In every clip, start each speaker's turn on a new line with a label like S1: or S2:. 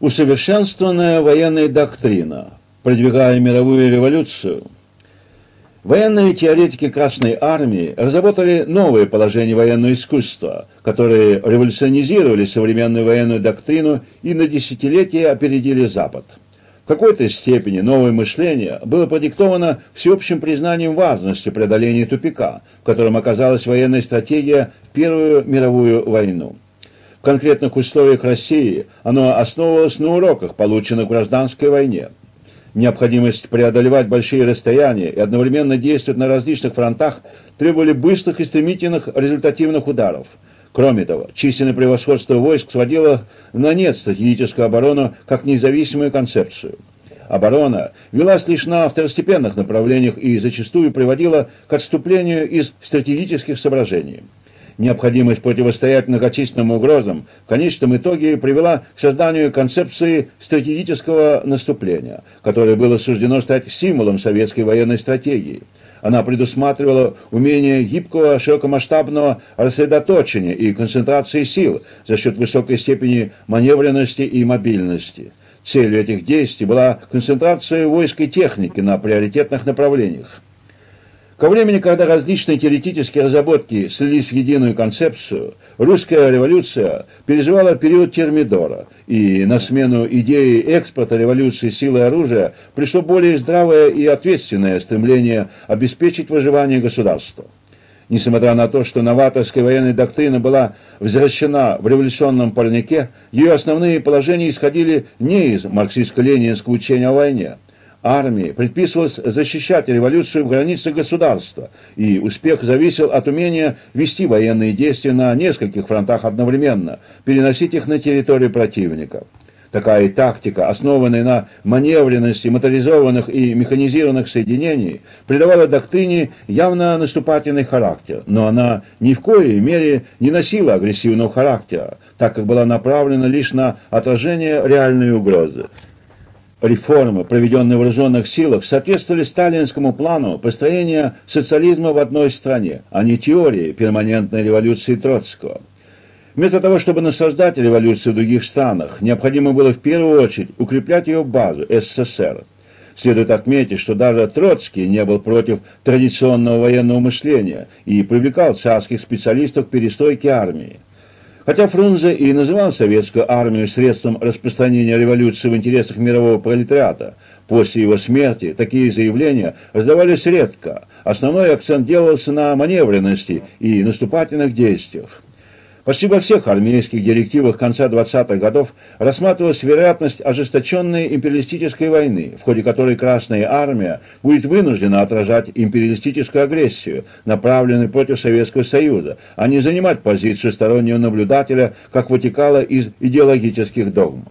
S1: Усовершенствованная военная доктрина, продвигая мировую революцию, военные теоретики Красной Армии разработали новые положения военного искусства, которые революционизировали современную военную доктрину и на десятилетия опередили Запад. В какой-то степени новое мышление было продиктовано всеобщим признанием важности преодоления тупика, в котором оказалась военная стратегия в Первую мировую войну. В конкретных условиях России оно основывалось на уроках, полученных в гражданской войне. Необходимость преодолевать большие расстояния и одновременно действовать на различных фронтах требовали быстрых и стремительных результативных ударов. Кроме того, численное превосходство войск сводило на нет стратегическую оборону как независимую концепцию. Оборона велась лишь на второстепенных направлениях и зачастую приводила к отступлению из стратегических соображений. Необходимость противостоять многочисленным угрозам в конечном итоге привела к созданию концепции стратегического наступления, которое было суждено стать символом советской военной стратегии. Она предусматривала умение гибкого широкомасштабного рассредоточения и концентрации сил за счет высокой степени маневренности и мобильности. Целью этих действий была концентрация войск и техники на приоритетных направлениях. Ко времени, когда различные теоретические разработки слились в единую концепцию, русская революция переживала период термидора, и на смену идеи экспорта революции силы оружия пришло более здравое и ответственное стремление обеспечить выживание государства. Несмотря на то, что новаторская военная доктрина была возвращена в революционном парнике, ее основные положения исходили не из марксистско-ленинского учения о войне – армии предписывалось защищать революцию в границах государства, и успех зависел от умения вести военные действия на нескольких фронтах одновременно, переносить их на территорию противника. Такая тактика, основанная на маневренности моторизованных и механизированных соединений, придавала доктрине явно наступательный характер, но она ни в коей мере не носила агрессивного характера, так как была направлена лишь на отражение реальной угрозы реформы, проведенные в вооруженных силах, соответствовали сталинскому плану построения социализма в одной стране, а не теории перманентной революции Троцкого. Вместо того, чтобы насаждать революцию в других странах, необходимо было в первую очередь укреплять ее базу СССР. Следует отметить, что даже Троцкий не был против традиционного военного мышления и привлекал царских специалистов к перестройке армии. Хотя Фрунзе и называл советскую армию средством распространения революции в интересах мирового пролетариата, после его смерти такие заявления раздавались редко. Основной акцент делался на маневренности и наступательных действиях. Почти во всех армейских директивах конца 20-х годов рассматривалась вероятность ожесточенной империалистической войны, в ходе которой Красная Армия будет вынуждена отражать империалистическую агрессию, направленную против Советского Союза, а не занимать позицию стороннего наблюдателя, как вытекало из идеологических догм.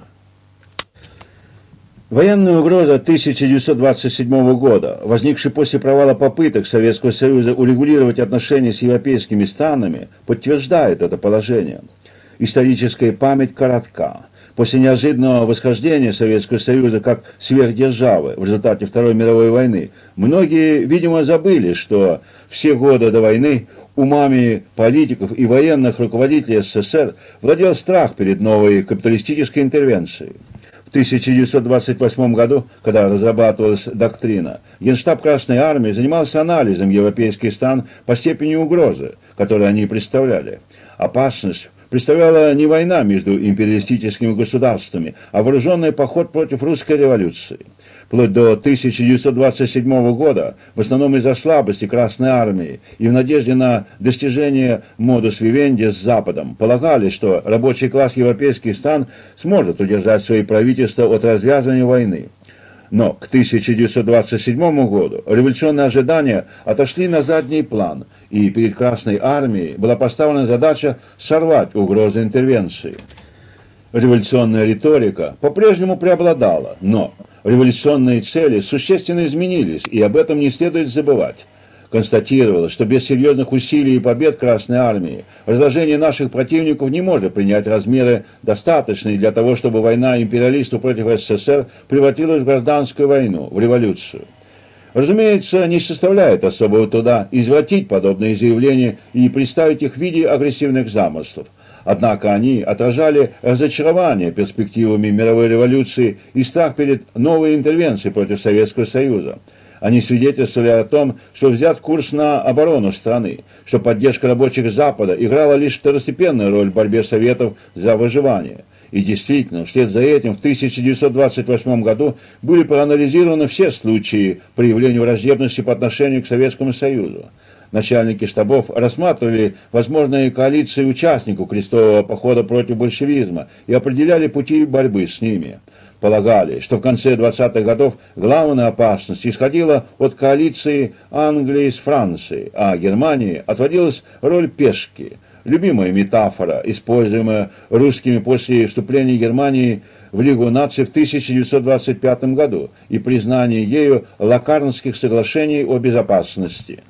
S1: Военная угроза 1927 года, возникшая после провала попыток Советского Союза урегулировать отношения с европейскими странами, подтверждает это положение. Историческая память коротка. После неожиданного восхождения Советского Союза как сверхдержавы в результате Второй мировой войны, многие, видимо, забыли, что все годы до войны умами политиков и военных руководителей СССР владел страх перед новой капиталистической интервенцией. В 1928 году, когда разрабатывалась доктрина, Генштаб Красной Армии занимался анализом европейских стран по степени угрозы, которую они представляли. Опасность представляла не война между империалистическими государствами, а вооруженный поход против русской революции вплоть до 1927 года, в основном из-за слабости Красной Армии и в надежде на достижение модус вивенди с Западом, полагали, что рабочий класс европейских стран сможет удержать свои правительства от развязывания войны. Но к 1927 году революционные ожидания отошли на задний план, и перед Красной Армией была поставлена задача сорвать угрозы интервенции. Революционная риторика по-прежнему преобладала, но революционные цели существенно изменились, и об этом не следует забывать. Констатировалось, что без серьезных усилий и побед Красной Армии разложение наших противников не может принять размеры, достаточные для того, чтобы война империалистов против СССР превратилась в гражданскую войну, в революцию. Разумеется, не составляет особого труда извратить подобные заявления и представить их в виде агрессивных замыслов – Однако они отражали разочарование перспективами мировой революции и страх перед новой интервенцией против Советского Союза. Они свидетельствовали о том, что взят курс на оборону страны, что поддержка рабочих Запада играла лишь второстепенную роль в борьбе Советов за выживание. И действительно, вслед за этим в 1928 году были проанализированы все случаи проявления враждебности по отношению к Советскому Союзу. Начальники штабов рассматривали возможные коалиции участников крестового похода против большевизма и определяли пути борьбы с ними полагали, что в конце 20-х годов главная опасность исходила от коалиции Англии с Францией, а Германии отводилась роль пешки. Любимая метафора, используемая русскими после вступления Германии в Лигу наций в 1925 году и признание ею Лакарнских соглашений о безопасности.